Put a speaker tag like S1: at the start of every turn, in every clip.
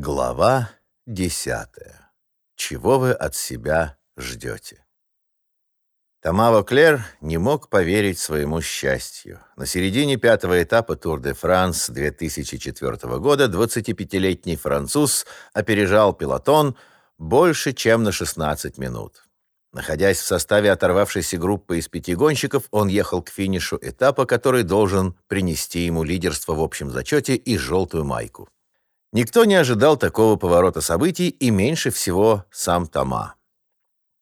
S1: Глава десятая. Чего вы от себя ждете? Томаво Клер не мог поверить своему счастью. На середине пятого этапа Тур де Франс 2004 года 25-летний француз опережал пилотон больше, чем на 16 минут. Находясь в составе оторвавшейся группы из пяти гонщиков, он ехал к финишу этапа, который должен принести ему лидерство в общем зачете и желтую майку. Никто не ожидал такого поворота событий, и меньше всего сам Тома.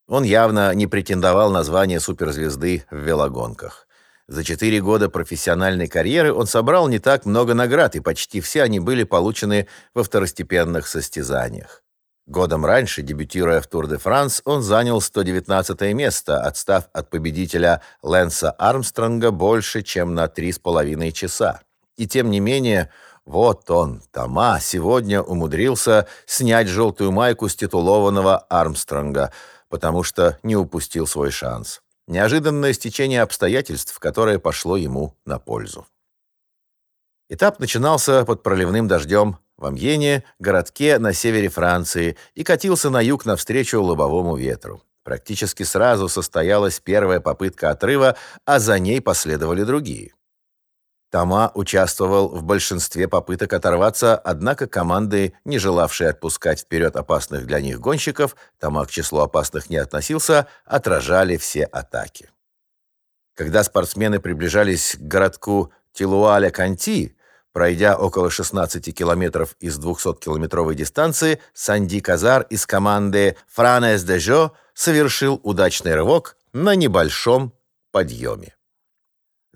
S1: Он явно не претендовал на звание суперзвезды в велогонках. За четыре года профессиональной карьеры он собрал не так много наград, и почти все они были получены во второстепенных состязаниях. Годом раньше, дебютируя в Тур-де-Франс, он занял 119 место, отстав от победителя Лэнса Армстронга больше, чем на три с половиной часа. И тем не менее, вот он, Тома, сегодня умудрился снять желтую майку с титулованного Армстронга, потому что не упустил свой шанс. Неожиданное стечение обстоятельств, которое пошло ему на пользу. Этап начинался под проливным дождем в Амьене, городке на севере Франции, и катился на юг навстречу лобовому ветру. Практически сразу состоялась первая попытка отрыва, а за ней последовали другие. Тома участвовал в большинстве попыток оторваться, однако команды, не желавшие отпускать вперед опасных для них гонщиков, Тома к числу опасных не относился, отражали все атаки. Когда спортсмены приближались к городку Тилуаля-Канти, пройдя около 16 километров из 200-километровой дистанции, Санди Казар из команды «Франес де Жо» совершил удачный рывок на небольшом подъеме.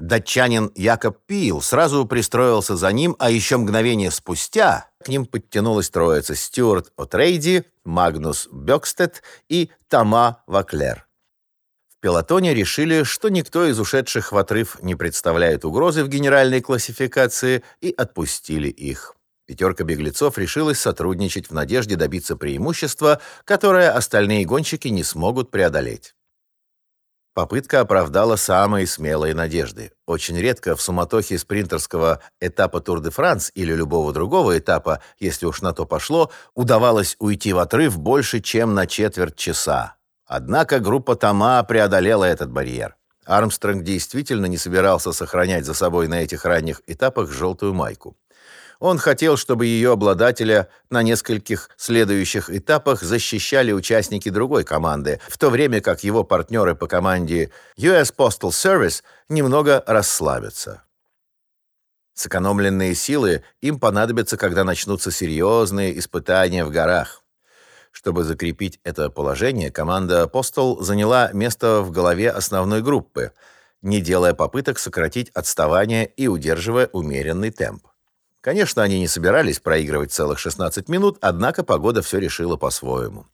S1: Датчанин Якоб Пил сразу пристроился за ним, а еще мгновение спустя к ним подтянулась троица Стюарт О'Трейди, Магнус Бёкстед и Тома Ваклер. В пелотоне решили, что никто из ушедших в отрыв не представляет угрозы в генеральной классификации, и отпустили их. Пятерка беглецов решилась сотрудничать в надежде добиться преимущества, которое остальные гонщики не смогут преодолеть. Попытка оправдала самые смелые надежды. Очень редко в суматохе спринтерского этапа Тур-де-Франс или любого другого этапа, если уж на то пошло, удавалось уйти в отрыв больше, чем на четверть часа. Однако группа Тома преодолела этот барьер. Армстронг действительно не собирался сохранять за собой на этих ранних этапах желтую майку. Он хотел, чтобы ее обладателя на нескольких следующих этапах защищали участники другой команды, в то время как его партнеры по команде US Postal Service немного расслабятся. Сэкономленные силы им понадобятся, когда начнутся серьезные испытания в горах. Чтобы закрепить это положение, команда Postal заняла место в голове основной группы, не делая попыток сократить отставание и удерживая умеренный темп. Конечно, они не собирались проигрывать целых 16 минут, однако погода все решила по-своему.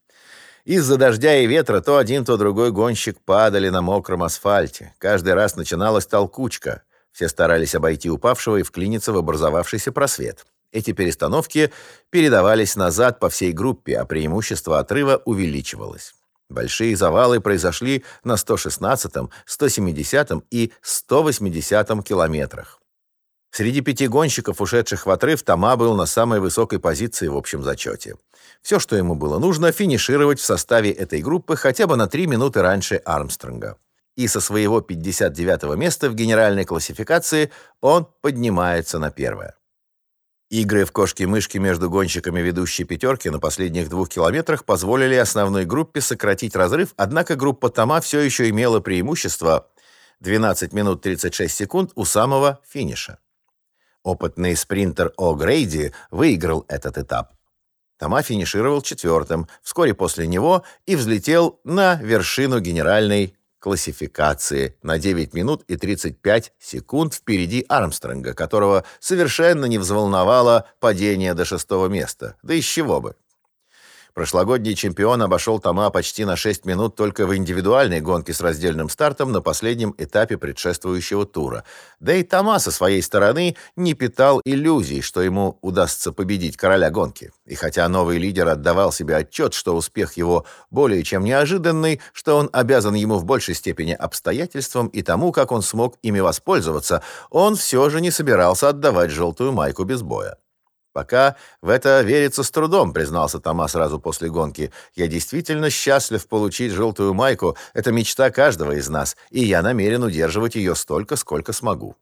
S1: Из-за дождя и ветра то один, то другой гонщик падали на мокром асфальте. Каждый раз начиналась толкучка. Все старались обойти упавшего и вклиниться в образовавшийся просвет. Эти перестановки передавались назад по всей группе, а преимущество отрыва увеличивалось. Большие завалы произошли на 116-м, 170-м и 180-м километрах. Среди пяти гонщиков, ушедших в отрыв, Тома был на самой высокой позиции в общем зачете. Все, что ему было нужно, финишировать в составе этой группы хотя бы на три минуты раньше Армстронга. И со своего 59-го места в генеральной классификации он поднимается на первое. Игры в кошки-мышки между гонщиками ведущей пятерки на последних двух километрах позволили основной группе сократить разрыв, однако группа Тома все еще имела преимущество 12 минут 36 секунд у самого финиша. Опытный спринтер О'Грейди выиграл этот этап. Тома финишировал четвертым, вскоре после него и взлетел на вершину генеральной классификации на 9 минут и 35 секунд впереди Армстронга, которого совершенно не взволновало падение до шестого места. Да из чего бы? Прошлогодний чемпион обошел Тома почти на 6 минут только в индивидуальной гонке с раздельным стартом на последнем этапе предшествующего тура. Да и Тома со своей стороны не питал иллюзий, что ему удастся победить короля гонки. И хотя новый лидер отдавал себе отчет, что успех его более чем неожиданный, что он обязан ему в большей степени обстоятельствам и тому, как он смог ими воспользоваться, он все же не собирался отдавать желтую майку без боя. Пока в это верится с трудом, признался Тома сразу после гонки. Я действительно счастлив получить желтую майку. Это мечта каждого из нас, и я намерен удерживать ее столько, сколько смогу.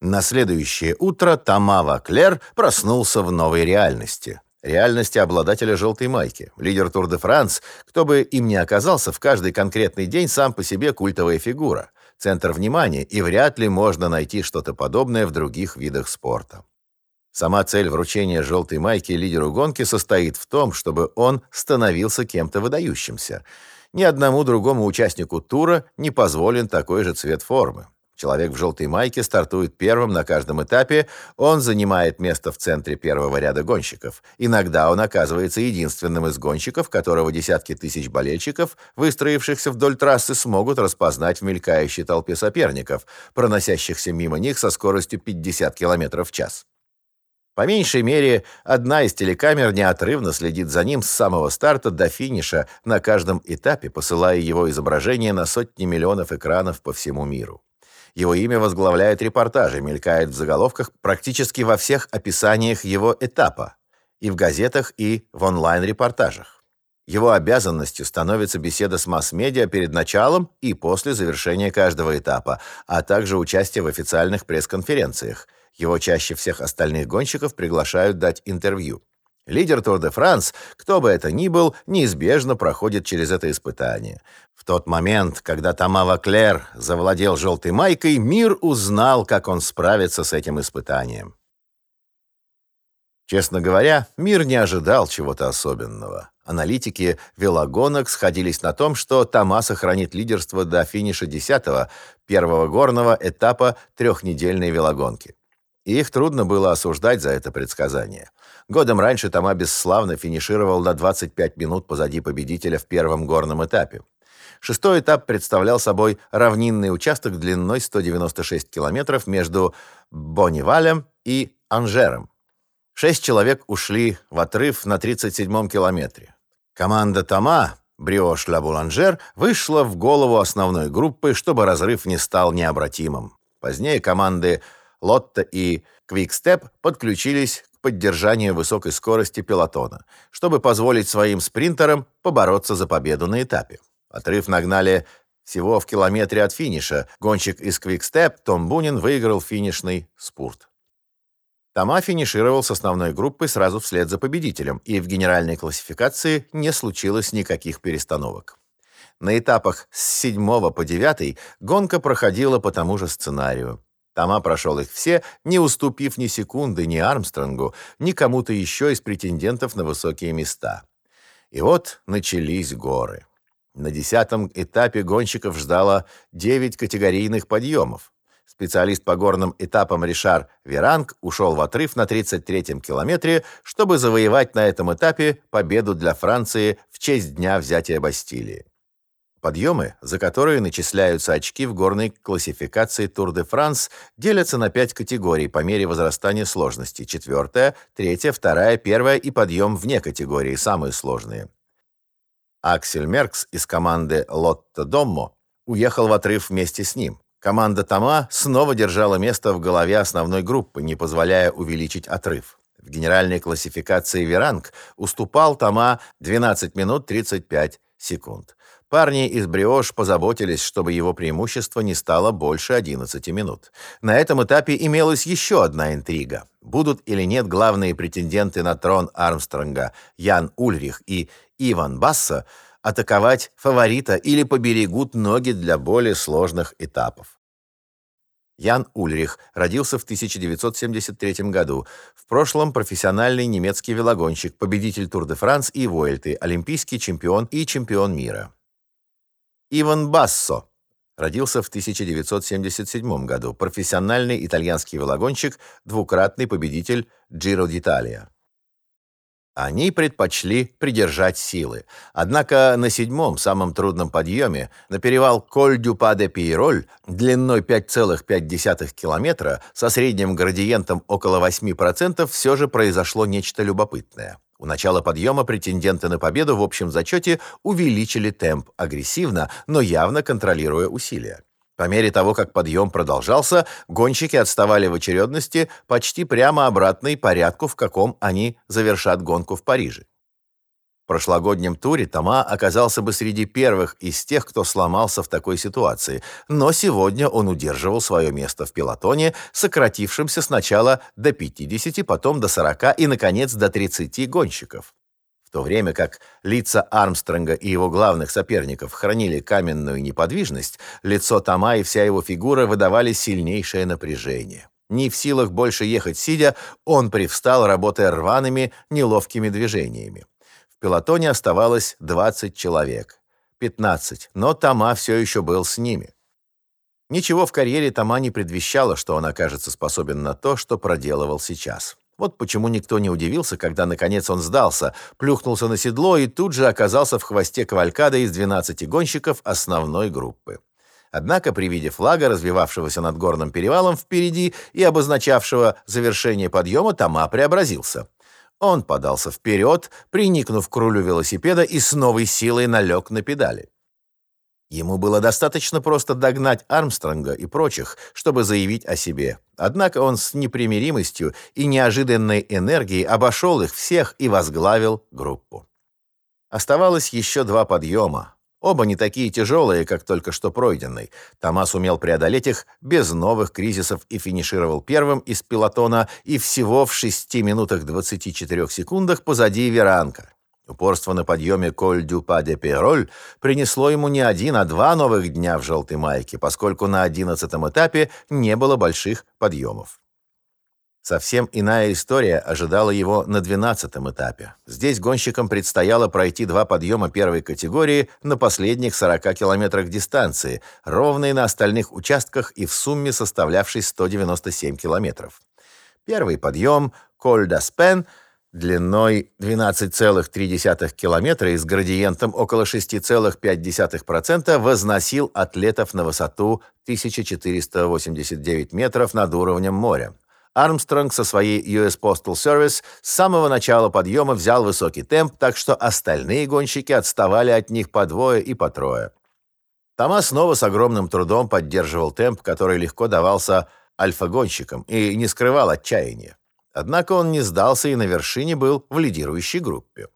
S1: На следующее утро Тома Ваклер проснулся в новой реальности. Реальности обладателя желтой майки. Лидер Тур де Франс, кто бы им ни оказался, в каждый конкретный день сам по себе культовая фигура, центр внимания, и вряд ли можно найти что-то подобное в других видах спорта. Сама цель вручения желтой майки лидеру гонки состоит в том, чтобы он становился кем-то выдающимся. Ни одному другому участнику тура не позволен такой же цвет формы. Человек в желтой майке стартует первым на каждом этапе, он занимает место в центре первого ряда гонщиков. Иногда он оказывается единственным из гонщиков, которого десятки тысяч болельщиков, выстроившихся вдоль трассы, смогут распознать в мелькающей толпе соперников, проносящихся мимо них со скоростью 50 км в час. По меньшей мере, одна из телекамер неотрывно следит за ним с самого старта до финиша на каждом этапе, посылая его изображение на сотни миллионов экранов по всему миру. Его имя возглавляет репортажи, мелькает в заголовках практически во всех описаниях его этапа, и в газетах, и в онлайн-репортажах. Его обязанностью становится беседа с масс-медиа перед началом и после завершения каждого этапа, а также участие в официальных пресс-конференциях – его чаще всех остальных гонщиков приглашают дать интервью. Лидер Тур де Франс, кто бы это ни был, неизбежно проходит через это испытание. В тот момент, когда Тома Ваклер завладел желтой майкой, мир узнал, как он справится с этим испытанием. Честно говоря, мир не ожидал чего-то особенного. Аналитики велогонок сходились на том, что Тома сохранит лидерство до финиша 10-го, первого горного этапа трехнедельной велогонки и их трудно было осуждать за это предсказание. Годом раньше Тома бесславно финишировал на 25 минут позади победителя в первом горном этапе. Шестой этап представлял собой равнинный участок длиной 196 километров между Боннивалем и Анжером. Шесть человек ушли в отрыв на 37-м километре. Команда Тома, Бриош Ла Буланжер, вышла в голову основной группы, чтобы разрыв не стал необратимым. Позднее команды Лотто и Квикстеп подключились к поддержанию высокой скорости пелотона, чтобы позволить своим спринтерам побороться за победу на этапе. Отрыв нагнали всего в километре от финиша. Гонщик из Квикстеп Том Бунин выиграл финишный спурт. Тома финишировал с основной группой сразу вслед за победителем, и в генеральной классификации не случилось никаких перестановок. На этапах с 7 по 9 гонка проходила по тому же сценарию. Тома прошел их все, не уступив ни секунды ни Армстронгу, ни кому-то еще из претендентов на высокие места. И вот начались горы. На десятом этапе гонщиков ждало девять категорийных подъемов. Специалист по горным этапам Ришар Веранг ушел в отрыв на 33-м километре, чтобы завоевать на этом этапе победу для Франции в честь дня взятия Бастилии. Подъемы, за которые начисляются очки в горной классификации Тур де Франс, делятся на пять категорий по мере возрастания сложности. Четвертая, третья, вторая, первая и подъем вне категории, самые сложные. Аксель Меркс из команды Лотто Доммо уехал в отрыв вместе с ним. Команда Тома снова держала место в голове основной группы, не позволяя увеличить отрыв. В генеральной классификации Веранг уступал Тома 12 минут 35 секунд. Парни из Бриош позаботились, чтобы его преимущество не стало больше 11 минут. На этом этапе имелась еще одна интрига. Будут или нет главные претенденты на трон Армстронга Ян Ульрих и Иван Бассо атаковать фаворита или поберегут ноги для более сложных этапов. Ян Ульрих родился в 1973 году. В прошлом профессиональный немецкий велогонщик, победитель Тур-де-Франс и Вуэльты, олимпийский чемпион и чемпион мира. Иван Бассо родился в 1977 году, профессиональный итальянский велогонщик, двукратный победитель Giro d'Italia. Они предпочли придержать силы. Однако на седьмом, самом трудном подъеме, на перевал Коль-дю-Паде-Пиероль, длиной 5,5 километра, со средним градиентом около 8%, все же произошло нечто любопытное. У начала подъема претенденты на победу в общем зачете увеличили темп, агрессивно, но явно контролируя усилия. По мере того, как подъем продолжался, гонщики отставали в очередности почти прямо обратной порядку, в каком они завершат гонку в Париже. В прошлогоднем туре Тома оказался бы среди первых из тех, кто сломался в такой ситуации, но сегодня он удерживал свое место в пелотоне, сократившемся сначала до 50, потом до 40 и, наконец, до 30 гонщиков. В то время как лица Армстронга и его главных соперников хранили каменную неподвижность, лицо Тома и вся его фигура выдавали сильнейшее напряжение. Не в силах больше ехать сидя, он привстал, работая рваными, неловкими движениями пелотоне оставалось 20 человек. 15, но Тома все еще был с ними. Ничего в карьере Тома не предвещало, что он окажется способен на то, что проделывал сейчас. Вот почему никто не удивился, когда наконец он сдался, плюхнулся на седло и тут же оказался в хвосте кавалькады из 12 гонщиков основной группы. Однако при виде флага, развивавшегося над горным перевалом впереди и обозначавшего завершение подъема, Тома преобразился. Он подался вперед, приникнув к рулю велосипеда и с новой силой налег на педали. Ему было достаточно просто догнать Армстронга и прочих, чтобы заявить о себе. Однако он с непримиримостью и неожиданной энергией обошел их всех и возглавил группу. Оставалось еще два подъема. Оба не такие тяжелые, как только что пройденный. Томас умел преодолеть их без новых кризисов и финишировал первым из пилотона и всего в 6 минутах 24 секундах позади Веранка. Упорство на подъеме Коль-дю-Па-де-Пероль принесло ему не один, а два новых дня в желтой майке, поскольку на одиннадцатом этапе не было больших подъемов. Совсем иная история ожидала его на 12-м этапе. Здесь гонщикам предстояло пройти два подъема первой категории на последних 40 километрах дистанции, ровные на остальных участках и в сумме составлявшей 197 километров. Первый подъем Коль-да-Спен длиной 12,3 километра и с градиентом около 6,5% возносил атлетов на высоту 1489 метров над уровнем моря. Армстронг со своей US Postal Service с самого начала подъема взял высокий темп, так что остальные гонщики отставали от них по двое и по трое. Томас снова с огромным трудом поддерживал темп, который легко давался альфа-гонщикам и не скрывал отчаяния. Однако он не сдался и на вершине был в лидирующей группе.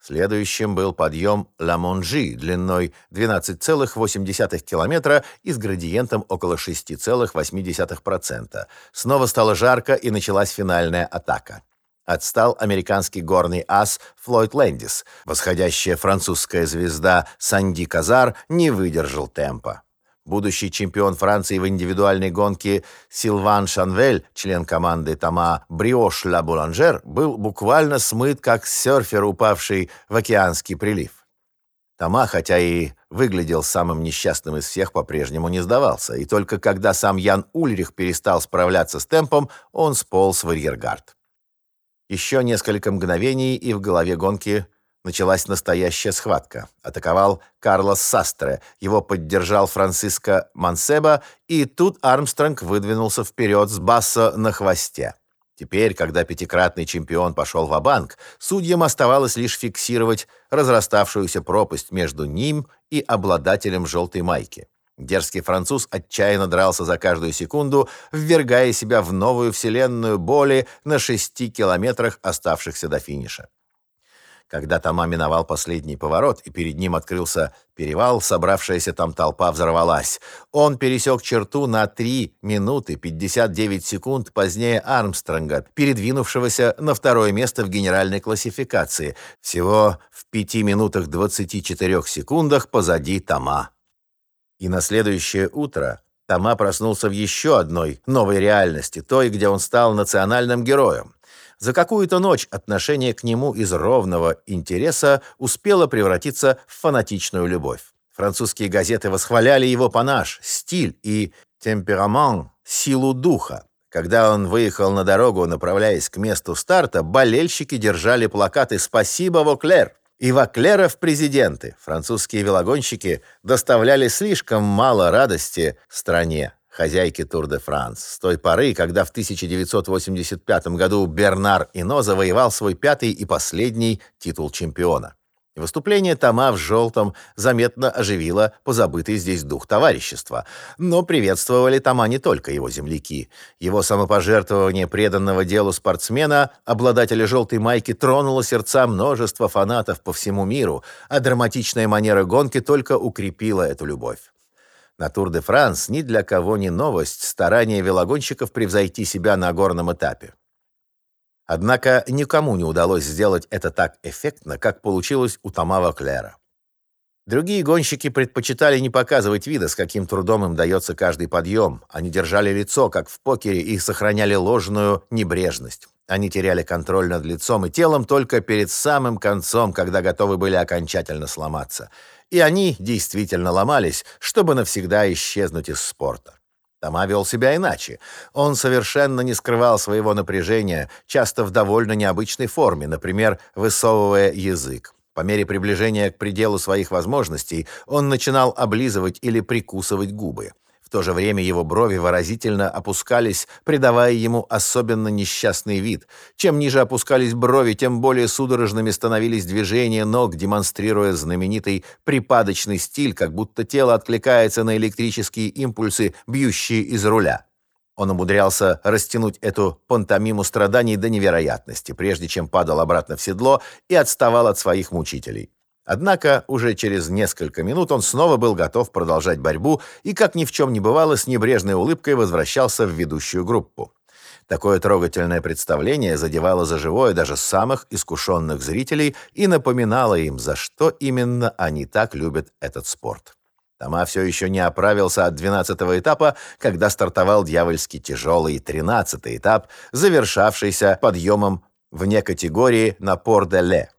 S1: Следующим был подъем Ла-Монжи длиной 12,8 километра и с градиентом около 6,8%. Снова стало жарко и началась финальная атака. Отстал американский горный ас Флойд Лэндис. Восходящая французская звезда Санди Казар не выдержал темпа. Будущий чемпион Франции в индивидуальной гонке Силван Шанвель, член команды Тома Бриош Ла Буланжер, был буквально смыт, как серфер, упавший в океанский прилив. Тома, хотя и выглядел самым несчастным из всех, по-прежнему не сдавался, и только когда сам Ян Ульрих перестал справляться с темпом, он сполз в арьергард. Еще несколько мгновений, и в голове гонки началась настоящая схватка. Атаковал Карлос Састре, его поддержал Франциско Мансеба, и тут Армстронг выдвинулся вперед с Бассо на хвосте. Теперь, когда пятикратный чемпион пошел в банк судьям оставалось лишь фиксировать разраставшуюся пропасть между ним и обладателем желтой майки. Дерзкий француз отчаянно дрался за каждую секунду, ввергая себя в новую вселенную боли на шести километрах, оставшихся до финиша. Когда Тома миновал последний поворот, и перед ним открылся перевал, собравшаяся там толпа взорвалась. Он пересек черту на 3 минуты 59 секунд позднее Армстронга, передвинувшегося на второе место в генеральной классификации, всего в 5 минутах 24 секундах позади Тома. И на следующее утро Тома проснулся в еще одной новой реальности, той, где он стал национальным героем. За какую-то ночь отношение к нему из ровного интереса успело превратиться в фанатичную любовь. Французские газеты восхваляли его панаж, стиль и темперамент, силу духа. Когда он выехал на дорогу, направляясь к месту старта, болельщики держали плакаты «Спасибо, Воклер!» и «Воклера в президенты». Французские велогонщики доставляли слишком мало радости стране хозяйки Тур-де-Франс, с той поры, когда в 1985 году Бернар Ино завоевал свой пятый и последний титул чемпиона. Выступление Тома в желтом заметно оживило позабытый здесь дух товарищества, но приветствовали Тома не только его земляки. Его самопожертвование преданного делу спортсмена, обладателя желтой майки, тронуло сердца множества фанатов по всему миру, а драматичная манера гонки только укрепила эту любовь. На Тур-де-Франс ни для кого не новость старания велогонщиков превзойти себя на горном этапе. Однако никому не удалось сделать это так эффектно, как получилось у Томава Клера. Другие гонщики предпочитали не показывать вида, с каким трудом им дается каждый подъем. Они держали лицо, как в покере, и сохраняли ложную небрежность. Они теряли контроль над лицом и телом только перед самым концом, когда готовы были окончательно сломаться. И они действительно ломались, чтобы навсегда исчезнуть из спорта. Тома вел себя иначе. Он совершенно не скрывал своего напряжения, часто в довольно необычной форме, например, высовывая язык. По мере приближения к пределу своих возможностей он начинал облизывать или прикусывать губы то же время его брови выразительно опускались, придавая ему особенно несчастный вид. Чем ниже опускались брови, тем более судорожными становились движения ног, демонстрируя знаменитый припадочный стиль, как будто тело откликается на электрические импульсы, бьющие из руля. Он умудрялся растянуть эту пантомиму страданий до невероятности, прежде чем падал обратно в седло и отставал от своих мучителей. Однако уже через несколько минут он снова был готов продолжать борьбу и, как ни в чем не бывало, с небрежной улыбкой возвращался в ведущую группу. Такое трогательное представление задевало за живое даже самых искушенных зрителей и напоминало им, за что именно они так любят этот спорт. Тома все еще не оправился от 12-го этапа, когда стартовал дьявольски тяжелый 13-й этап, завершавшийся подъемом вне категории на Пор-де-Ле.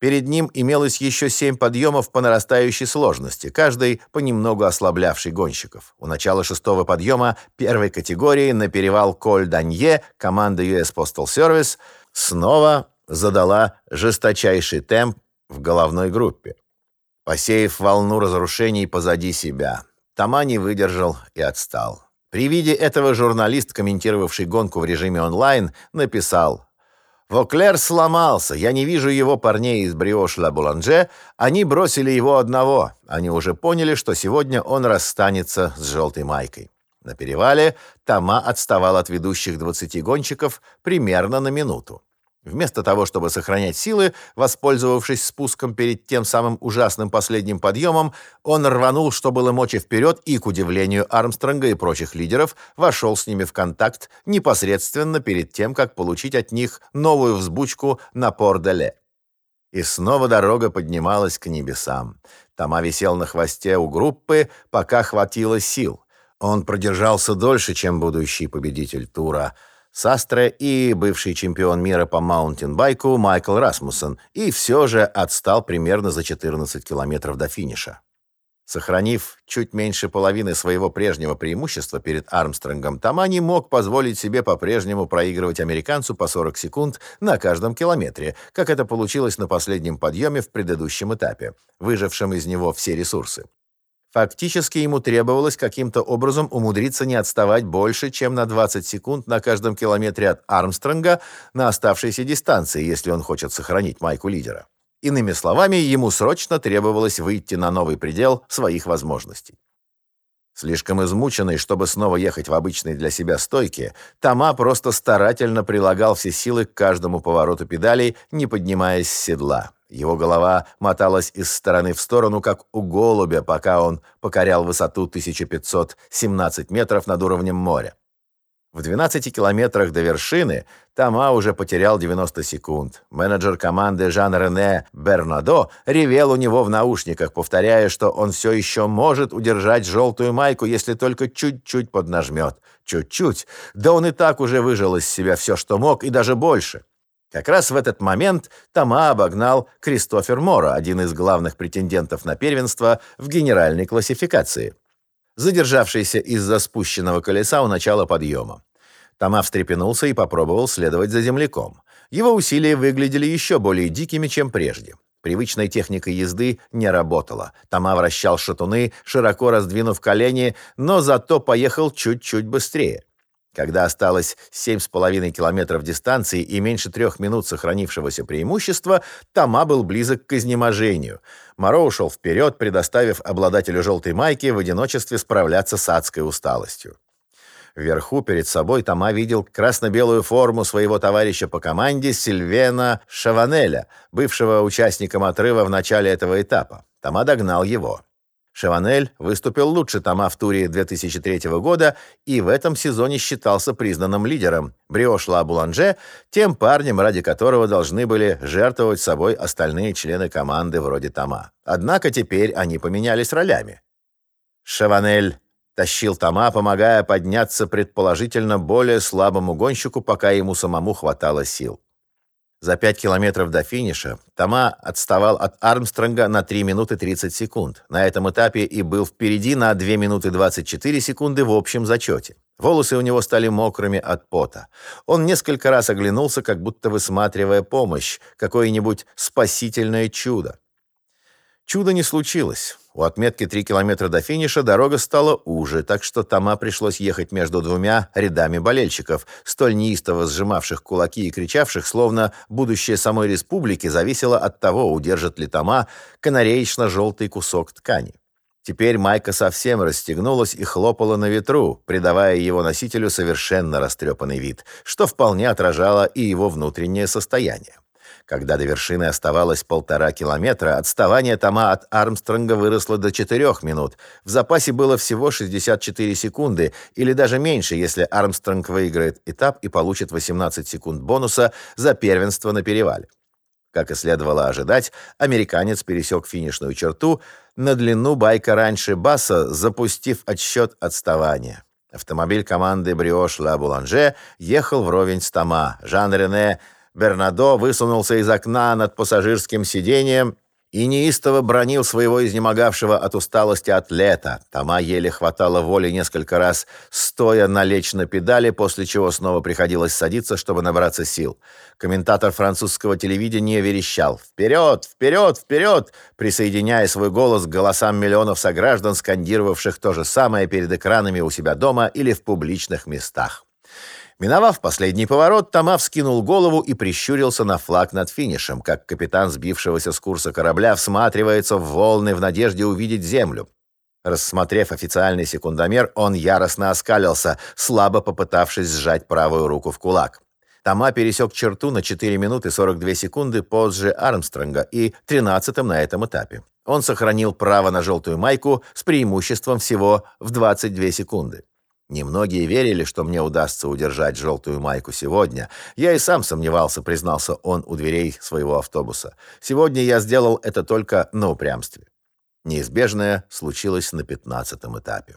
S1: Перед ним имелось еще семь подъемов по нарастающей сложности, каждый понемногу ослаблявший гонщиков. У начала шестого подъема первой категории на перевал Коль-Данье команда US Postal Service снова задала жесточайший темп в головной группе, посеяв волну разрушений позади себя. Тома не выдержал и отстал. При виде этого журналист, комментировавший гонку в режиме онлайн, написал Воклер сломался. Я не вижу его парней из Бриош-Ла-Буланже. Они бросили его одного. Они уже поняли, что сегодня он расстанется с желтой майкой. На перевале Тома отставал от ведущих 20 гонщиков примерно на минуту. Вместо того, чтобы сохранять силы, воспользовавшись спуском перед тем самым ужасным последним подъемом, он рванул, что было мочи вперед, и, к удивлению Армстронга и прочих лидеров, вошел с ними в контакт непосредственно перед тем, как получить от них новую взбучку на Пор-де-Ле. И снова дорога поднималась к небесам. Тома висел на хвосте у группы, пока хватило сил. Он продержался дольше, чем будущий победитель тура — Састре и бывший чемпион мира по маунтинбайку Майкл Расмуссен, и все же отстал примерно за 14 километров до финиша. Сохранив чуть меньше половины своего прежнего преимущества перед Армстронгом, Тома не мог позволить себе по-прежнему проигрывать американцу по 40 секунд на каждом километре, как это получилось на последнем подъеме в предыдущем этапе, выжившем из него все ресурсы. Фактически ему требовалось каким-то образом умудриться не отставать больше, чем на 20 секунд на каждом километре от Армстронга на оставшейся дистанции, если он хочет сохранить майку лидера. Иными словами, ему срочно требовалось выйти на новый предел своих возможностей. Слишком измученный, чтобы снова ехать в обычной для себя стойке, Тома просто старательно прилагал все силы к каждому повороту педалей, не поднимаясь с седла. Его голова моталась из стороны в сторону, как у голубя, пока он покорял высоту 1517 метров над уровнем моря. В 12 километрах до вершины Тома уже потерял 90 секунд. Менеджер команды Жан-Рене Бернадо ревел у него в наушниках, повторяя, что он все еще может удержать желтую майку, если только чуть-чуть поднажмет. Чуть-чуть. Да он и так уже выжил из себя все, что мог, и даже больше. Как раз в этот момент Тома обогнал Кристофер Мора, один из главных претендентов на первенство в генеральной классификации, задержавшийся из-за спущенного колеса у начала подъема. Тома встрепенулся и попробовал следовать за земляком. Его усилия выглядели еще более дикими, чем прежде. Привычная техника езды не работала. Тома вращал шатуны, широко раздвинув колени, но зато поехал чуть-чуть быстрее. Когда осталось 7,5 километров дистанции и меньше трех минут сохранившегося преимущества, Тома был близок к изнеможению. Моро ушел вперед, предоставив обладателю желтой майки в одиночестве справляться с адской усталостью. Вверху перед собой Тома видел красно-белую форму своего товарища по команде Сильвена Шаванеля, бывшего участником отрыва в начале этого этапа. Тома догнал его. Шаванель выступил лучше Тома в туре 2003 года и в этом сезоне считался признанным лидером. Бриош Ла Буланже тем парнем, ради которого должны были жертвовать собой остальные члены команды вроде Тома. Однако теперь они поменялись ролями. Шаванель тащил Тома, помогая подняться предположительно более слабому гонщику, пока ему самому хватало сил. За 5 километров до финиша Тома отставал от Армстронга на 3 минуты 30 секунд. На этом этапе и был впереди на 2 минуты 24 секунды в общем зачете. Волосы у него стали мокрыми от пота. Он несколько раз оглянулся, как будто высматривая помощь, какое-нибудь спасительное чудо. Чудо не случилось. У отметки 3 километра до финиша дорога стала уже, так что Тома пришлось ехать между двумя рядами болельщиков, столь неистово сжимавших кулаки и кричавших, словно будущее самой республики зависело от того, удержит ли Тома канареечно-желтый кусок ткани. Теперь майка совсем расстегнулась и хлопала на ветру, придавая его носителю совершенно растрепанный вид, что вполне отражало и его внутреннее состояние. Когда до вершины оставалось полтора километра, отставание Тома от Армстронга выросло до 4 минут. В запасе было всего 64 секунды, или даже меньше, если Армстронг выиграет этап и получит 18 секунд бонуса за первенство на перевале. Как и следовало ожидать, американец пересек финишную черту на длину байка раньше Басса, запустив отсчет отставания. Автомобиль команды «Бриош Ла Буланже» ехал вровень с Тома. Жан-Рене Бернадо высунулся из окна над пассажирским сиденьем и неистово бронил своего изнемогавшего от усталости атлета. Тома еле хватало воли несколько раз, стоя налечь на педали, после чего снова приходилось садиться, чтобы набраться сил. Комментатор французского телевидения верещал «Вперед! Вперед! Вперед!», присоединяя свой голос к голосам миллионов сограждан, скандировавших то же самое перед экранами у себя дома или в публичных местах. Миновав последний поворот, Тома вскинул голову и прищурился на флаг над финишем, как капитан сбившегося с курса корабля всматривается в волны в надежде увидеть землю. Рассмотрев официальный секундомер, он яростно оскалился, слабо попытавшись сжать правую руку в кулак. Тома пересек черту на 4 минуты 42 секунды позже Армстронга и 13-м на этом этапе. Он сохранил право на желтую майку с преимуществом всего в 22 секунды. Немногие верили, что мне удастся удержать желтую майку сегодня. Я и сам сомневался, признался он у дверей своего автобуса. Сегодня я сделал это только на упрямстве. Неизбежное случилось на пятнадцатом этапе.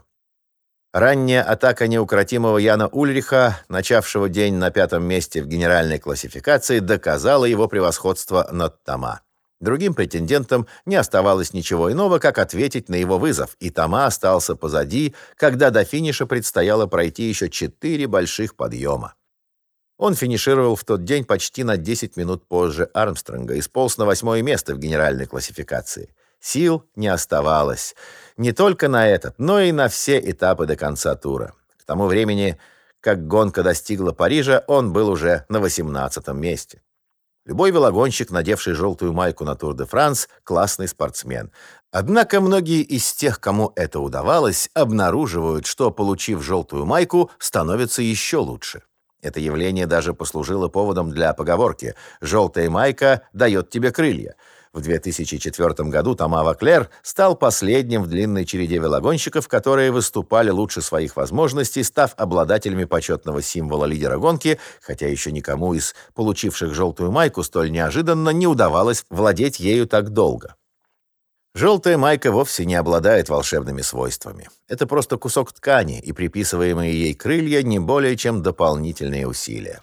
S1: Ранняя атака неукротимого Яна Ульриха, начавшего день на пятом месте в генеральной классификации, доказала его превосходство над Тома. Другим претендентам не оставалось ничего иного, как ответить на его вызов, и Тома остался позади, когда до финиша предстояло пройти еще четыре больших подъема. Он финишировал в тот день почти на 10 минут позже Армстронга и сполз на восьмое место в генеральной классификации. Сил не оставалось. Не только на этот, но и на все этапы до конца тура. К тому времени, как гонка достигла Парижа, он был уже на 18 месте. Любой велогонщик, надевший желтую майку на Тур де Франс, классный спортсмен. Однако многие из тех, кому это удавалось, обнаруживают, что, получив желтую майку, становятся еще лучше. Это явление даже послужило поводом для поговорки «желтая майка дает тебе крылья». В 2004 году Тома Ваклер стал последним в длинной череде велогонщиков, которые выступали лучше своих возможностей, став обладателями почетного символа лидера гонки, хотя еще никому из получивших желтую майку столь неожиданно не удавалось владеть ею так долго. Желтая майка вовсе не обладает волшебными свойствами. Это просто кусок ткани, и приписываемые ей крылья не более чем дополнительные усилия.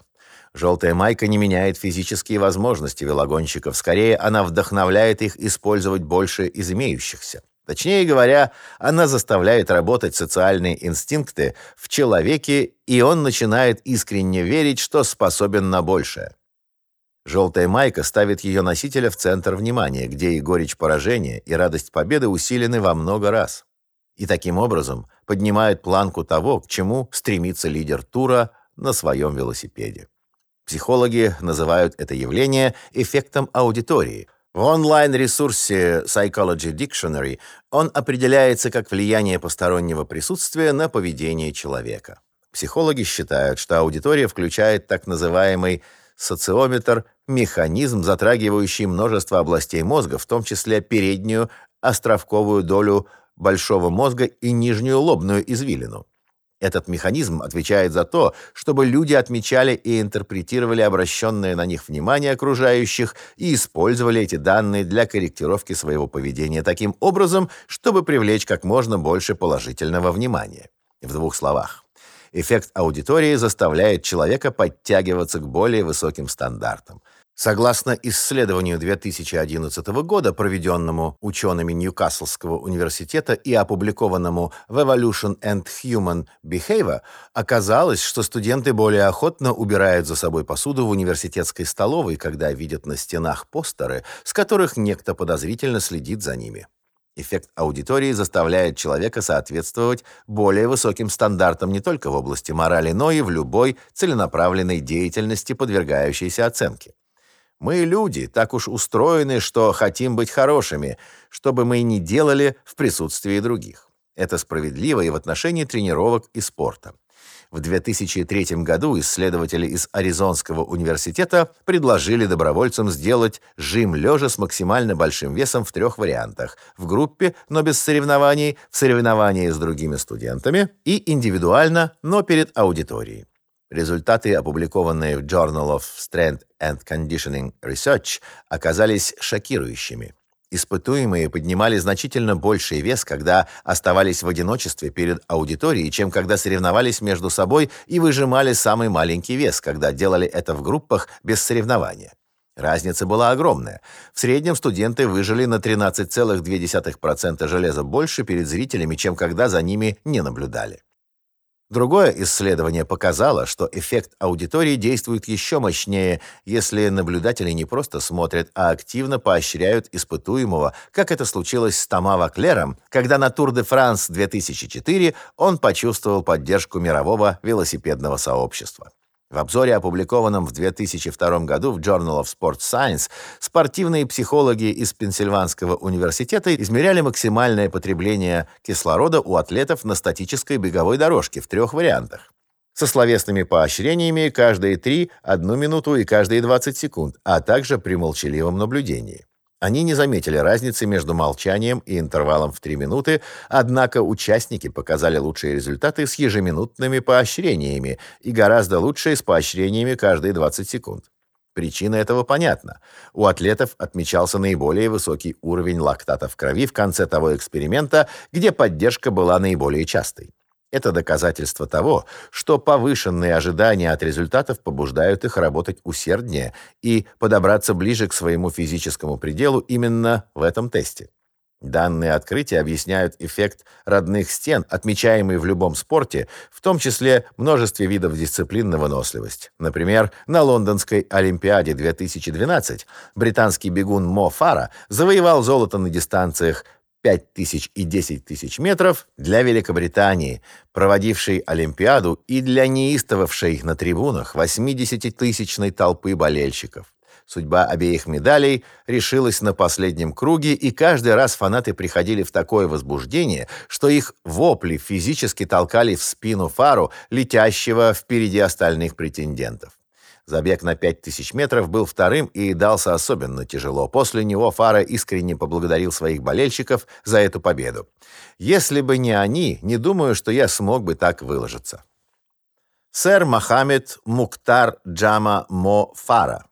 S1: Желтая майка не меняет физические возможности велогонщиков, скорее она вдохновляет их использовать больше из имеющихся. Точнее говоря, она заставляет работать социальные инстинкты в человеке, и он начинает искренне верить, что способен на большее. Желтая майка ставит ее носителя в центр внимания, где и горечь поражения, и радость победы усилены во много раз. и таким образом поднимают планку того, к чему стремится лидер тура на своем велосипеде. Психологи называют это явление эффектом аудитории. В онлайн-ресурсе Psychology Dictionary он определяется как влияние постороннего присутствия на поведение человека. Психологи считают, что аудитория включает так называемый социометр, механизм, затрагивающий множество областей мозга, в том числе переднюю островковую долю большого мозга и нижнюю лобную извилину. Этот механизм отвечает за то, чтобы люди отмечали и интерпретировали обращенное на них внимание окружающих и использовали эти данные для корректировки своего поведения таким образом, чтобы привлечь как можно больше положительного внимания. В двух словах. Эффект аудитории заставляет человека подтягиваться к более высоким стандартам. Согласно исследованию 2011 года, проведенному учеными Ньюкаслского университета и опубликованному в Evolution and Human Behavior, оказалось, что студенты более охотно убирают за собой посуду в университетской столовой, когда видят на стенах постеры, с которых некто подозрительно следит за ними. Эффект аудитории заставляет человека соответствовать более высоким стандартам не только в области морали, но и в любой целенаправленной деятельности, подвергающейся оценке. Мы люди, так уж устроены, что хотим быть хорошими, чтобы мы не делали в присутствии других. Это справедливо и в отношении тренировок и спорта. В 2003 году исследователи из Аризонского университета предложили добровольцам сделать жим лежа с максимально большим весом в трех вариантах: в группе, но без соревнований, в соревновании с другими студентами и индивидуально, но перед аудиторией. Результаты, опубликованные в Journal of Strength and Conditioning Research, оказались шокирующими. Испытуемые поднимали значительно больший вес, когда оставались в одиночестве перед аудиторией, чем когда соревновались между собой и выжимали самый маленький вес, когда делали это в группах без соревнования. Разница была огромная. В среднем студенты выжили на 13,2% железа больше перед зрителями, чем когда за ними не наблюдали. Другое исследование показало, что эффект аудитории действует еще мощнее, если наблюдатели не просто смотрят, а активно поощряют испытуемого, как это случилось с Тома Ваклером, когда на Тур де Франс 2004 он почувствовал поддержку мирового велосипедного сообщества. В обзоре, опубликованном в 2002 году в Journal of Sports Science, спортивные психологи из Пенсильванского университета измеряли максимальное потребление кислорода у атлетов на статической беговой дорожке в трех вариантах. Со словесными поощрениями каждые 3, 1 минуту и каждые 20 секунд, а также при молчаливом наблюдении. Они не заметили разницы между молчанием и интервалом в 3 минуты, однако участники показали лучшие результаты с ежеминутными поощрениями и гораздо лучшие с поощрениями каждые 20 секунд. Причина этого понятна. У атлетов отмечался наиболее высокий уровень лактата в крови в конце того эксперимента, где поддержка была наиболее частой. Это доказательство того, что повышенные ожидания от результатов побуждают их работать усерднее и подобраться ближе к своему физическому пределу именно в этом тесте. Данные открытия объясняют эффект родных стен, отмечаемый в любом спорте, в том числе множестве видов дисциплин на выносливость. Например, на Лондонской Олимпиаде 2012 британский бегун Мо Фара завоевал золото на дистанциях 5 тысяч и 10 тысяч метров для Великобритании, проводившей Олимпиаду, и для неистовавшей на трибунах 80-тысячной толпы болельщиков. Судьба обеих медалей решилась на последнем круге, и каждый раз фанаты приходили в такое возбуждение, что их вопли физически толкали в спину фару, летящего впереди остальных претендентов. Забег на 5000 метров был вторым и дался особенно тяжело. После него Фара искренне поблагодарил своих болельщиков за эту победу. «Если бы не они, не думаю, что я смог бы так выложиться». Сэр Мохаммед Муктар Джама Мо Фара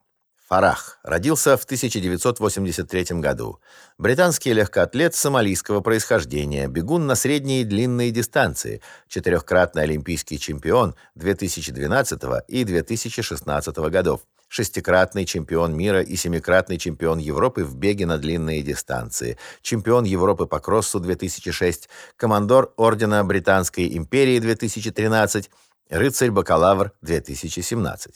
S1: Фарах родился в 1983 году. Британский легкоатлет сомалийского происхождения, бегун на средние и длинные дистанции, четырехкратный олимпийский чемпион 2012 и 2016 годов, шестикратный чемпион мира и семикратный чемпион Европы в беге на длинные дистанции, чемпион Европы по кроссу 2006, командор ордена Британской империи 2013, рыцарь-бакалавр 2017.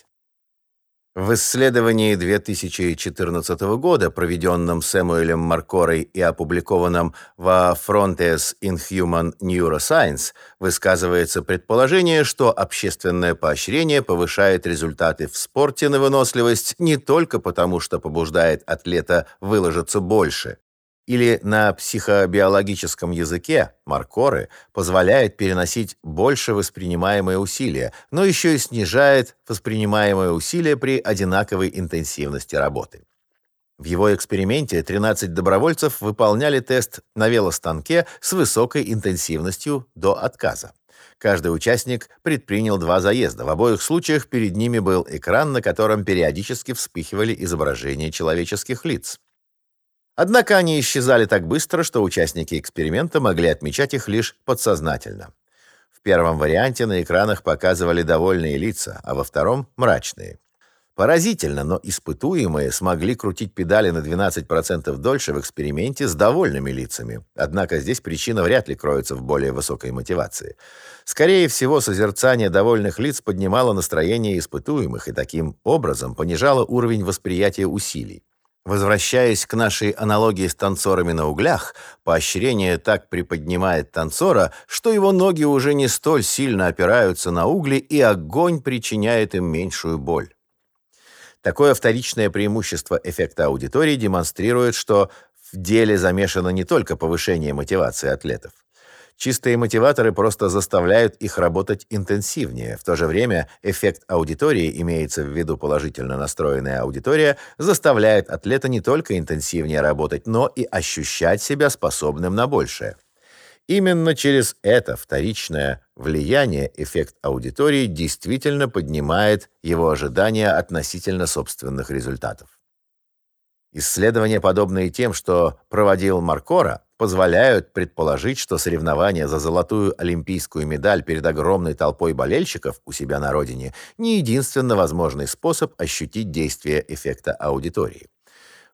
S1: В исследовании 2014 года, проведенном Сэмуэлем Маркорой и опубликованном во Frontiers in Human Neuroscience, высказывается предположение, что общественное поощрение повышает результаты в спорте на выносливость не только потому, что побуждает атлета выложиться больше, или на психобиологическом языке маркоры позволяет переносить больше воспринимаемые усилия, но еще и снижает воспринимаемые усилия при одинаковой интенсивности работы. В его эксперименте 13 добровольцев выполняли тест на велостанке с высокой интенсивностью до отказа. Каждый участник предпринял два заезда. В обоих случаях перед ними был экран, на котором периодически вспыхивали изображения человеческих лиц. Однако они исчезали так быстро, что участники эксперимента могли отмечать их лишь подсознательно. В первом варианте на экранах показывали довольные лица, а во втором мрачные. Поразительно, но испытуемые смогли крутить педали на 12% дольше в эксперименте с довольными лицами. Однако здесь причина вряд ли кроется в более высокой мотивации. Скорее всего, созерцание довольных лиц поднимало настроение испытуемых и таким образом понижало уровень восприятия усилий. Возвращаясь к нашей аналогии с танцорами на углях, поощрение так приподнимает танцора, что его ноги уже не столь сильно опираются на угли, и огонь причиняет им меньшую боль. Такое вторичное преимущество эффекта аудитории демонстрирует, что в деле замешано не только повышение мотивации атлетов. Чистые мотиваторы просто заставляют их работать интенсивнее. В то же время эффект аудитории, имеется в виду положительно настроенная аудитория, заставляет атлета не только интенсивнее работать, но и ощущать себя способным на большее. Именно через это вторичное влияние эффект аудитории действительно поднимает его ожидания относительно собственных результатов. Исследования, подобные тем, что проводил Маркора, позволяют предположить, что соревнования за золотую олимпийскую медаль перед огромной толпой болельщиков у себя на родине не единственно возможный способ ощутить действие эффекта аудитории.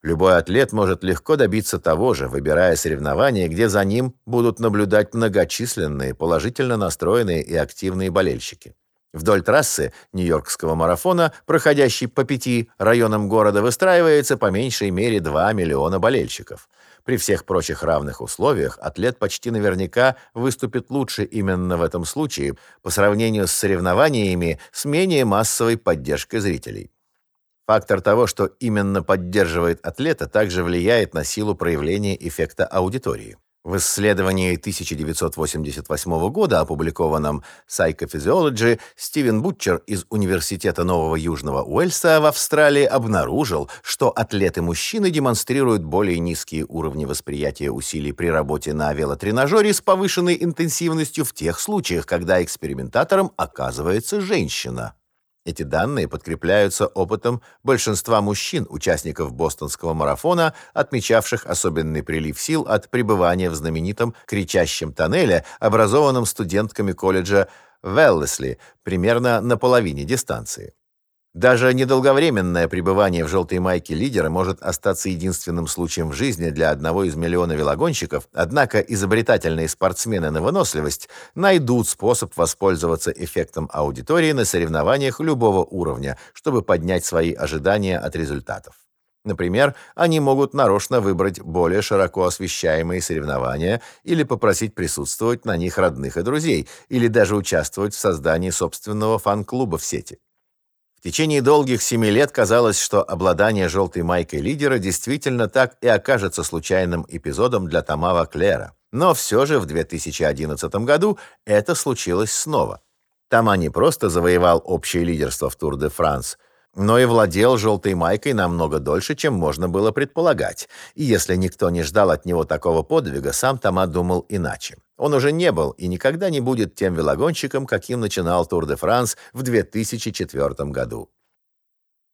S1: Любой атлет может легко добиться того же, выбирая соревнования, где за ним будут наблюдать многочисленные, положительно настроенные и активные болельщики. Вдоль трассы Нью-Йоркского марафона, проходящей по пяти районам города, выстраивается по меньшей мере 2 миллиона болельщиков. При всех прочих равных условиях атлет почти наверняка выступит лучше именно в этом случае по сравнению с соревнованиями с менее массовой поддержкой зрителей. Фактор того, что именно поддерживает атлета, также влияет на силу проявления эффекта аудитории. В исследовании 1988 года, опубликованном Psychophysiology, Стивен Бутчер из Университета Нового Южного Уэльса в Австралии обнаружил, что атлеты-мужчины демонстрируют более низкие уровни восприятия усилий при работе на велотренажере с повышенной интенсивностью в тех случаях, когда экспериментатором оказывается женщина. Эти данные подкрепляются опытом большинства мужчин, участников бостонского марафона, отмечавших особенный прилив сил от пребывания в знаменитом кричащем тоннеле, образованном студентками колледжа Веллесли, примерно на половине дистанции. Даже недолговременное пребывание в желтой майке лидера может остаться единственным случаем в жизни для одного из миллиона велогонщиков, однако изобретательные спортсмены на выносливость найдут способ воспользоваться эффектом аудитории на соревнованиях любого уровня, чтобы поднять свои ожидания от результатов. Например, они могут нарочно выбрать более широко освещаемые соревнования или попросить присутствовать на них родных и друзей, или даже участвовать в создании собственного фан-клуба в сети. В течение долгих семи лет казалось, что обладание желтой майкой лидера действительно так и окажется случайным эпизодом для Тамава Клера. Но все же в 2011 году это случилось снова. Тома не просто завоевал общее лидерство в Тур-де-Франс – но и владел желтой майкой намного дольше, чем можно было предполагать. И если никто не ждал от него такого подвига, сам Тома думал иначе. Он уже не был и никогда не будет тем велогонщиком, каким начинал Тур-де-Франс в 2004 году.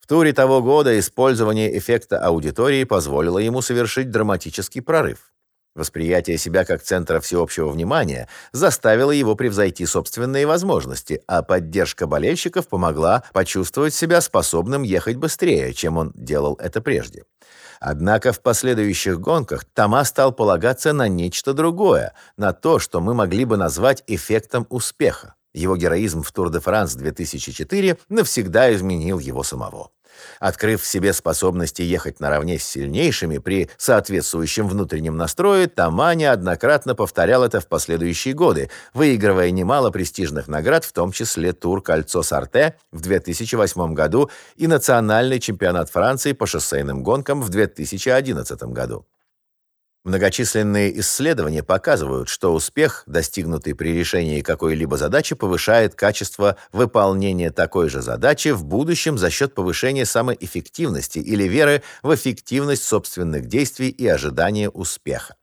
S1: В туре того года использование эффекта аудитории позволило ему совершить драматический прорыв. Восприятие себя как центра всеобщего внимания заставило его превзойти собственные возможности, а поддержка болельщиков помогла почувствовать себя способным ехать быстрее, чем он делал это прежде. Однако в последующих гонках Тома стал полагаться на нечто другое, на то, что мы могли бы назвать эффектом успеха. Его героизм в Тур-де-Франс 2004 навсегда изменил его самого. Открыв в себе способности ехать наравне с сильнейшими при соответствующем внутреннем настрое, Тома неоднократно повторял это в последующие годы, выигрывая немало престижных наград, в том числе Тур Кольцо Сарте в 2008 году и национальный чемпионат Франции по шоссейным гонкам в 2011 году. Многочисленные исследования показывают, что успех, достигнутый при решении какой-либо задачи, повышает качество выполнения такой же задачи в будущем за счет повышения самоэффективности или веры в эффективность собственных действий и ожидания успеха.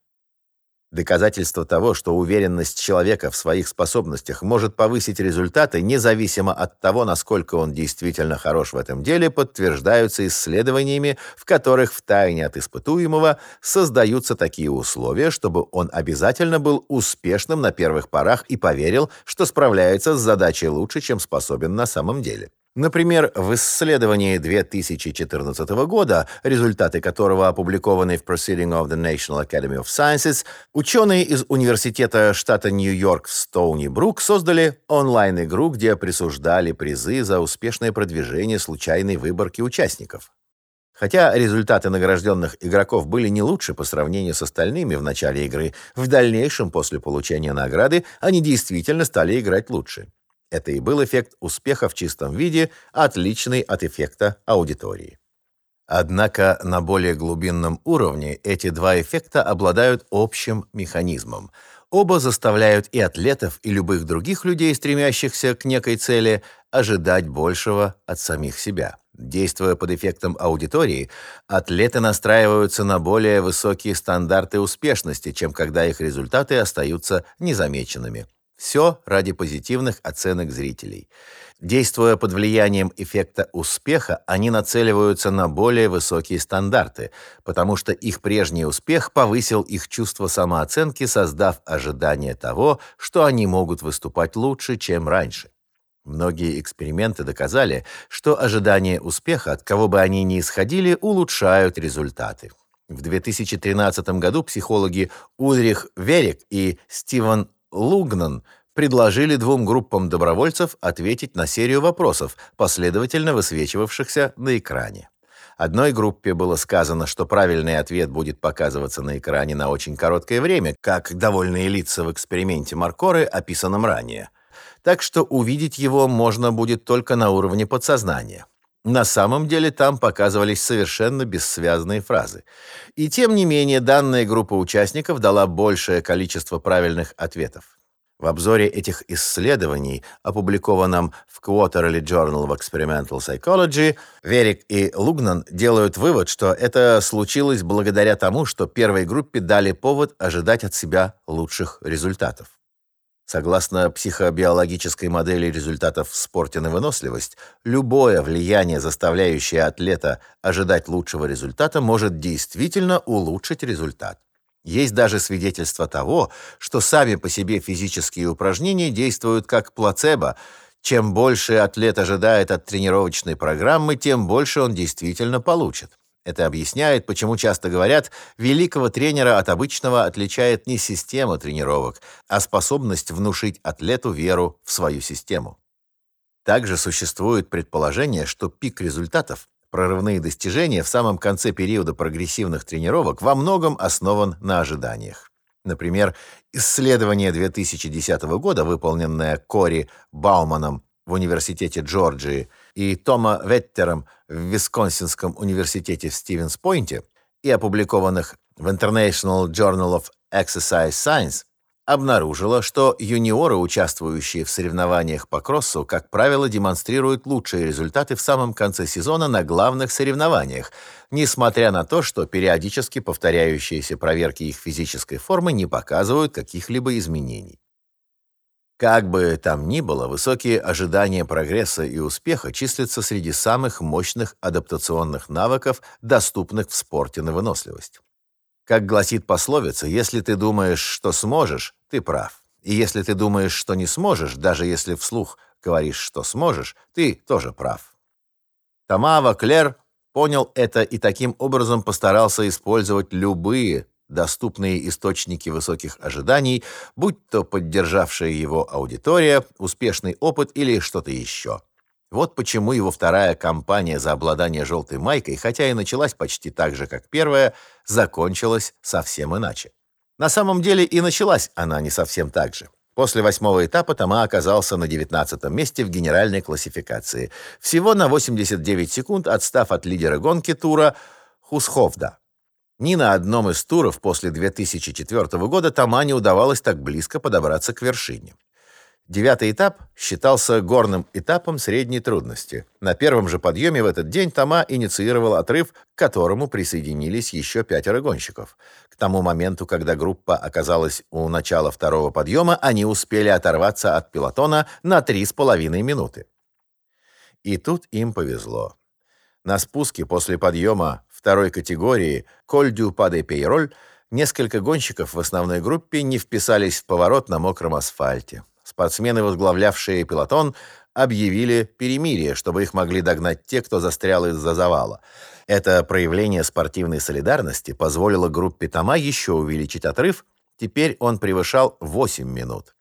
S1: Доказательство того, что уверенность человека в своих способностях может повысить результаты независимо от того, насколько он действительно хорош в этом деле, подтверждаются исследованиями, в которых втайне от испытуемого создаются такие условия, чтобы он обязательно был успешным на первых порах и поверил, что справляется с задачей лучше, чем способен на самом деле. Например, в исследовании 2014 года, результаты которого опубликованы в Proceeding of the National Academy of Sciences, ученые из Университета штата Нью-Йорк в Стоуни-Брук создали онлайн-игру, где присуждали призы за успешное продвижение случайной выборки участников. Хотя результаты награжденных игроков были не лучше по сравнению с остальными в начале игры, в дальнейшем после получения награды они действительно стали играть лучше. Это и был эффект успеха в чистом виде, отличный от эффекта аудитории. Однако на более глубинном уровне эти два эффекта обладают общим механизмом. Оба заставляют и атлетов, и любых других людей, стремящихся к некой цели, ожидать большего от самих себя. Действуя под эффектом аудитории, атлеты настраиваются на более высокие стандарты успешности, чем когда их результаты остаются незамеченными. Все ради позитивных оценок зрителей. Действуя под влиянием эффекта успеха, они нацеливаются на более высокие стандарты, потому что их прежний успех повысил их чувство самооценки, создав ожидание того, что они могут выступать лучше, чем раньше. Многие эксперименты доказали, что ожидания успеха, от кого бы они ни исходили, улучшают результаты. В 2013 году психологи Ульрих Верик и Стивен Лугнан предложили двум группам добровольцев ответить на серию вопросов, последовательно высвечивавшихся на экране. Одной группе было сказано, что правильный ответ будет показываться на экране на очень короткое время, как довольные лица в эксперименте Маркоры, описанном ранее. Так что увидеть его можно будет только на уровне подсознания. На самом деле там показывались совершенно бессвязные фразы. И тем не менее данная группа участников дала большее количество правильных ответов. В обзоре этих исследований, опубликованном в Quarterly Journal of Experimental Psychology, Верик и Лугнан делают вывод, что это случилось благодаря тому, что первой группе дали повод ожидать от себя лучших результатов. Согласно психобиологической модели результатов в спорте на выносливость, любое влияние, заставляющее атлета ожидать лучшего результата, может действительно улучшить результат. Есть даже свидетельство того, что сами по себе физические упражнения действуют как плацебо. Чем больше атлет ожидает от тренировочной программы, тем больше он действительно получит. Это объясняет, почему часто говорят, великого тренера от обычного отличает не система тренировок, а способность внушить атлету веру в свою систему. Также существует предположение, что пик результатов, прорывные достижения в самом конце периода прогрессивных тренировок во многом основан на ожиданиях. Например, исследование 2010 года, выполненное Кори Бауманом в Университете Джорджии и Тома Веттером в Висконсинском университете в Стивенс-Пойнте и опубликованных в International Journal of Exercise Science, обнаружила, что юниоры, участвующие в соревнованиях по кроссу, как правило, демонстрируют лучшие результаты в самом конце сезона на главных соревнованиях, несмотря на то, что периодически повторяющиеся проверки их физической формы не показывают каких-либо изменений. Как бы там ни было, высокие ожидания прогресса и успеха числятся среди самых мощных адаптационных навыков, доступных в спорте на выносливость. Как гласит пословица, если ты думаешь, что сможешь, ты прав. И если ты думаешь, что не сможешь, даже если вслух говоришь, что сможешь, ты тоже прав. Тамава Клер понял это и таким образом постарался использовать любые доступные источники высоких ожиданий, будь то поддержавшая его аудитория, успешный опыт или что-то еще. Вот почему его вторая кампания за обладание желтой майкой, хотя и началась почти так же, как первая, закончилась совсем иначе. На самом деле и началась она не совсем так же. После восьмого этапа Тома оказался на девятнадцатом месте в генеральной классификации, всего на 89 секунд отстав от лидера гонки тура Хусховда. Ни на одном из туров после 2004 года Тома не удавалось так близко подобраться к вершине. Девятый этап считался горным этапом средней трудности. На первом же подъеме в этот день Тома инициировал отрыв, к которому присоединились еще пятеро гонщиков. К тому моменту, когда группа оказалась у начала второго подъема, они успели оторваться от пилотона на три с половиной минуты. И тут им повезло. На спуске после подъема второй категории «Коль-дю паде пейроль» несколько гонщиков в основной группе не вписались в поворот на мокром асфальте. Спортсмены, возглавлявшие пилотон, объявили перемирие, чтобы их могли догнать те, кто застрял из-за завала. Это проявление спортивной солидарности позволило группе Тома еще увеличить отрыв, теперь он превышал 8 минут.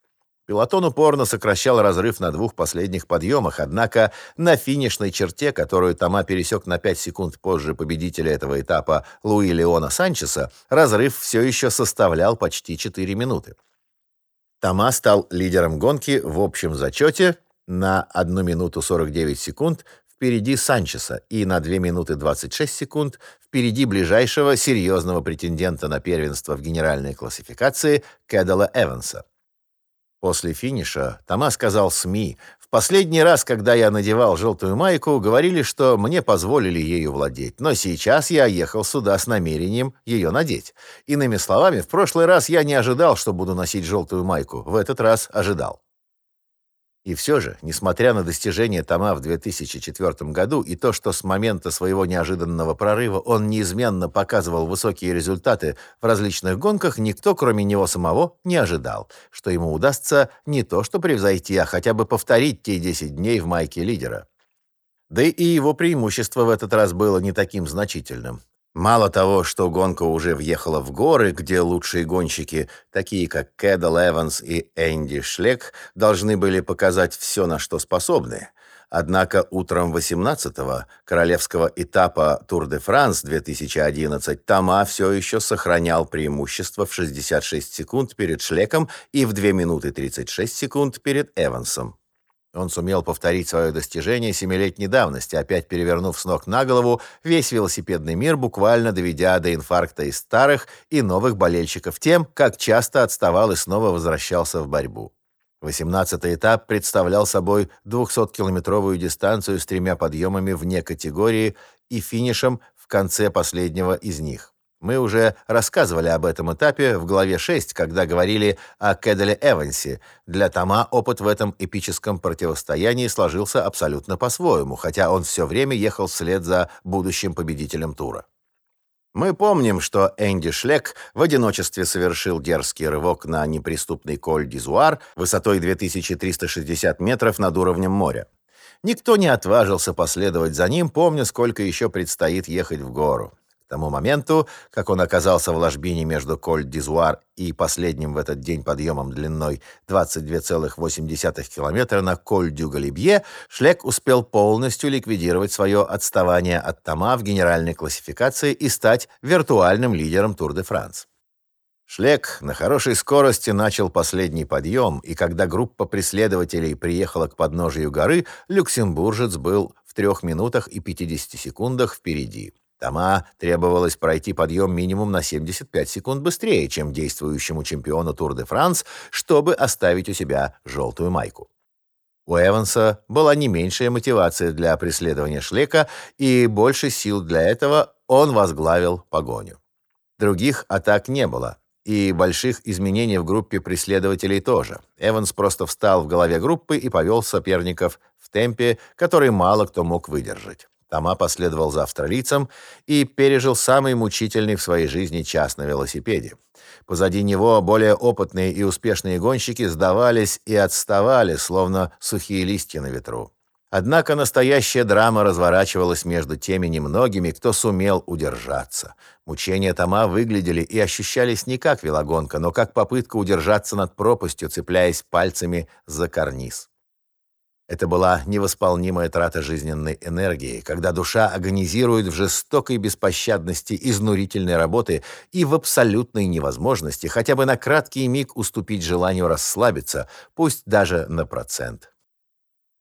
S1: Пилотон упорно сокращал разрыв на двух последних подъемах, однако на финишной черте, которую Тома пересек на 5 секунд позже победителя этого этапа Луи Леона Санчеса, разрыв все еще составлял почти 4 минуты. Тома стал лидером гонки в общем зачете на 1 минуту 49 секунд впереди Санчеса и на 2 минуты 26 секунд впереди ближайшего серьезного претендента на первенство в генеральной классификации Кэддала Эванса. После финиша Тома сказал СМИ, последний раз, когда я надевал желтую майку, говорили, что мне позволили ею владеть, но сейчас я ехал сюда с намерением ее надеть. Иными словами, в прошлый раз я не ожидал, что буду носить желтую майку, в этот раз ожидал. И все же, несмотря на достижения Тома в 2004 году и то, что с момента своего неожиданного прорыва он неизменно показывал высокие результаты в различных гонках, никто, кроме него самого, не ожидал, что ему удастся не то что превзойти, а хотя бы повторить те 10 дней в майке лидера. Да и его преимущество в этот раз было не таким значительным. Мало того, что гонка уже въехала в горы, где лучшие гонщики, такие как Кэддл Эванс и Энди Шлек, должны были показать все, на что способны. Однако утром 18-го королевского этапа Тур де Франс 2011 Тома все еще сохранял преимущество в 66 секунд перед Шлеком и в 2 минуты 36 секунд перед Эвансом. Он сумел повторить свое достижение семилетней давности, опять перевернув с ног на голову весь велосипедный мир, буквально доведя до инфаркта и старых, и новых болельщиков тем, как часто отставал и снова возвращался в борьбу. Восемнадцатый этап представлял собой 200-километровую дистанцию с тремя подъемами вне категории и финишем в конце последнего из них. Мы уже рассказывали об этом этапе в главе 6, когда говорили о Кэдделе Эвансе. Для Тома опыт в этом эпическом противостоянии сложился абсолютно по-своему, хотя он все время ехал вслед за будущим победителем тура. Мы помним, что Энди Шлек в одиночестве совершил дерзкий рывок на неприступный Коль-Дизуар высотой 2360 метров над уровнем моря. Никто не отважился последовать за ним, помня, сколько еще предстоит ехать в гору тому моменту, как он оказался в ложбине между Коль-Дизуар и последним в этот день подъемом длиной 22,8 километра на Коль-Дю-Галибье, Шлек успел полностью ликвидировать свое отставание от Тома в генеральной классификации и стать виртуальным лидером Тур-де-Франс. Шлек на хорошей скорости начал последний подъем, и когда группа преследователей приехала к подножию горы, люксембуржец был в трех минутах и 50 секундах впереди. Тома требовалось пройти подъем минимум на 75 секунд быстрее, чем действующему чемпиону Тур-де-Франс, чтобы оставить у себя желтую майку. У Эванса была не меньшая мотивация для преследования Шлека, и больше сил для этого он возглавил погоню. Других атак не было, и больших изменений в группе преследователей тоже. Эванс просто встал в голове группы и повел соперников в темпе, который мало кто мог выдержать. Тома последовал за австралийцем и пережил самый мучительный в своей жизни час на велосипеде. Позади него более опытные и успешные гонщики сдавались и отставали, словно сухие листья на ветру. Однако настоящая драма разворачивалась между теми немногими, кто сумел удержаться. Мучения Тома выглядели и ощущались не как велогонка, но как попытка удержаться над пропастью, цепляясь пальцами за карниз. Это была невосполнимая трата жизненной энергии, когда душа агонизирует в жестокой беспощадности изнурительной работы и в абсолютной невозможности хотя бы на краткий миг уступить желанию расслабиться, пусть даже на процент.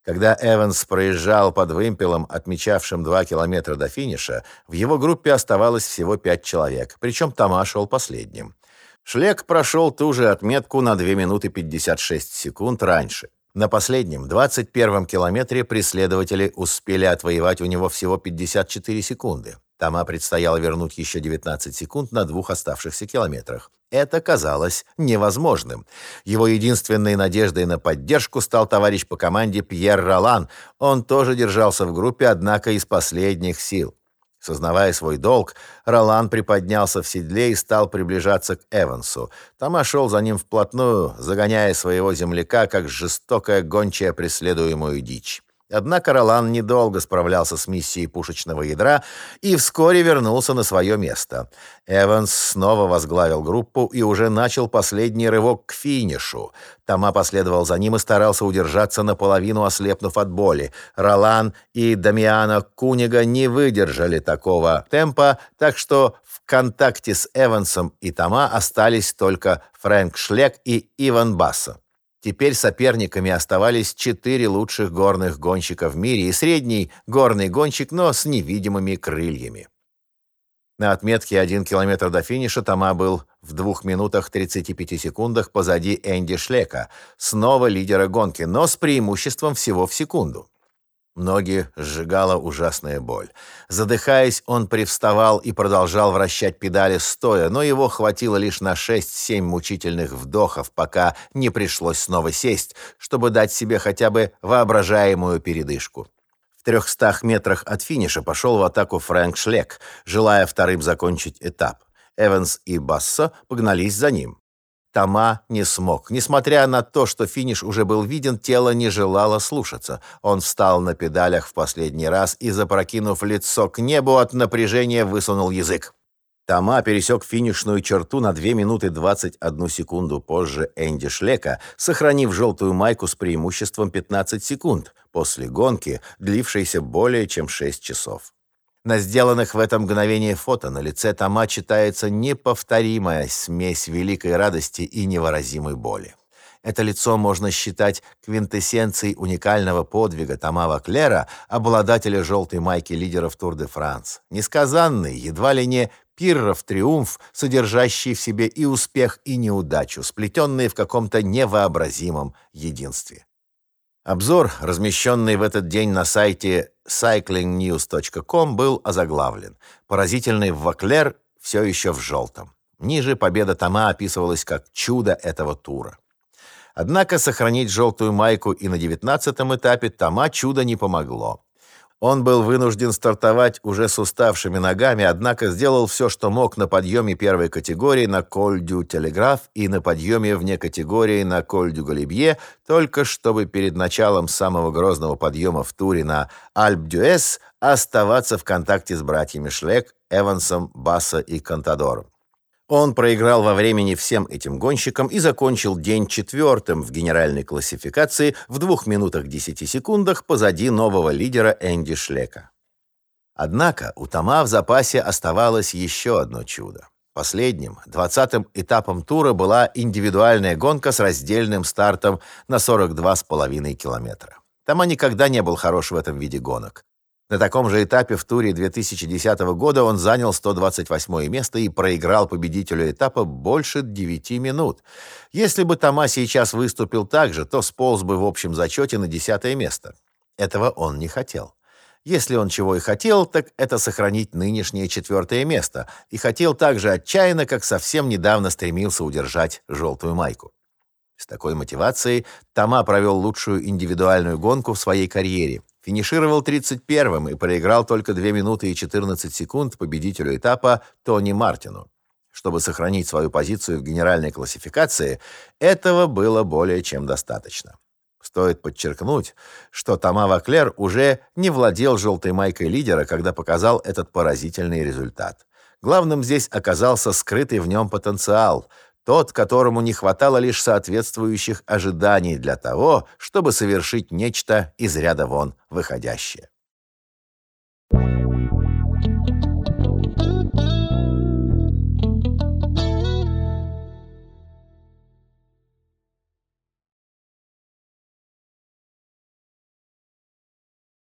S1: Когда Эванс проезжал под вымпелом, отмечавшим два километра до финиша, в его группе оставалось всего пять человек, причем Тома шел последним. Шлек прошел ту же отметку на 2 минуты 56 секунд раньше. На последнем, 21-м километре преследователи успели отвоевать у него всего 54 секунды. Тома предстояло вернуть еще 19 секунд на двух оставшихся километрах. Это казалось невозможным. Его единственной надеждой на поддержку стал товарищ по команде Пьер Ролан. Он тоже держался в группе, однако из последних сил. Сознавая свой долг, Ролан приподнялся в седле и стал приближаться к Эвансу. Тома шел за ним вплотную, загоняя своего земляка, как жестокая гончая преследуемую дичь. Однако Ролан недолго справлялся с миссией пушечного ядра и вскоре вернулся на свое место. Эванс снова возглавил группу и уже начал последний рывок к финишу. Тома последовал за ним и старался удержаться наполовину, ослепнув от боли. Ролан и Дамиана Кунига не выдержали такого темпа, так что в контакте с Эвансом и Тома остались только Фрэнк Шлек и Иван Басса. Теперь соперниками оставались четыре лучших горных гонщика в мире и средний горный гонщик, но с невидимыми крыльями. На отметке 1 километр до финиша Тома был в 2 минутах 35 секундах позади Энди Шлека, снова лидера гонки, но с преимуществом всего в секунду. Ноги сжигала ужасная боль. Задыхаясь, он привставал и продолжал вращать педали стоя, но его хватило лишь на 6-7 мучительных вдохов, пока не пришлось снова сесть, чтобы дать себе хотя бы воображаемую передышку. В трехстах метрах от финиша пошел в атаку Фрэнк Шлек, желая вторым закончить этап. Эванс и Бассо погнались за ним. Тома не смог. Несмотря на то, что финиш уже был виден, тело не желало слушаться. Он встал на педалях в последний раз и, запрокинув лицо к небу от напряжения, высунул язык. Тома пересек финишную черту на 2 минуты 21 секунду позже Энди Шлека, сохранив желтую майку с преимуществом 15 секунд после гонки, длившейся более чем 6 часов. На сделанных в это мгновение фото на лице Тома читается неповторимая смесь великой радости и невыразимой боли. Это лицо можно считать квинтэссенцией уникального подвига Тома Воклера, обладателя желтой майки лидеров Тур-де-Франс. Несказанный, едва ли не пирров триумф, содержащий в себе и успех, и неудачу, сплетенные в каком-то невообразимом единстве. Обзор, размещенный в этот день на сайте cyclingnews.com, был озаглавлен. Поразительный Ваклер все еще в желтом. Ниже победа Тома описывалась как чудо этого тура. Однако сохранить желтую майку и на девятнадцатом этапе Тома чудо не помогло. Он был вынужден стартовать уже с уставшими ногами, однако сделал все, что мог на подъеме первой категории на Коль-дю Телеграф и на подъеме вне категории на Коль-дю Галибье, только чтобы перед началом самого грозного подъема в туре на Альп-дюэс оставаться в контакте с братьями Шлек, Эвансом, Басса и Кантадором. Он проиграл во времени всем этим гонщикам и закончил день четвертым в генеральной классификации в 2 минутах 10 секундах позади нового лидера Энди Шлека. Однако у Тома в запасе оставалось еще одно чудо. Последним, двадцатым этапом тура была индивидуальная гонка с раздельным стартом на 42,5 километра. Тома никогда не был хорош в этом виде гонок. На таком же этапе в туре 2010 года он занял 128 место и проиграл победителю этапа больше 9 минут. Если бы Тома сейчас выступил так же, то сполз бы в общем зачете на 10 место. Этого он не хотел. Если он чего и хотел, так это сохранить нынешнее четвертое место, и хотел так же отчаянно, как совсем недавно стремился удержать желтую майку. С такой мотивацией Тома провел лучшую индивидуальную гонку в своей карьере. Финишировал 31-м и проиграл только 2 минуты и 14 секунд победителю этапа Тони Мартину. Чтобы сохранить свою позицию в генеральной классификации, этого было более чем достаточно. Стоит подчеркнуть, что Тома Клер уже не владел желтой майкой лидера, когда показал этот поразительный результат. Главным здесь оказался скрытый в нем потенциал, тот, которому не хватало лишь соответствующих ожиданий для того, чтобы совершить нечто из ряда вон выходящее. Thank you.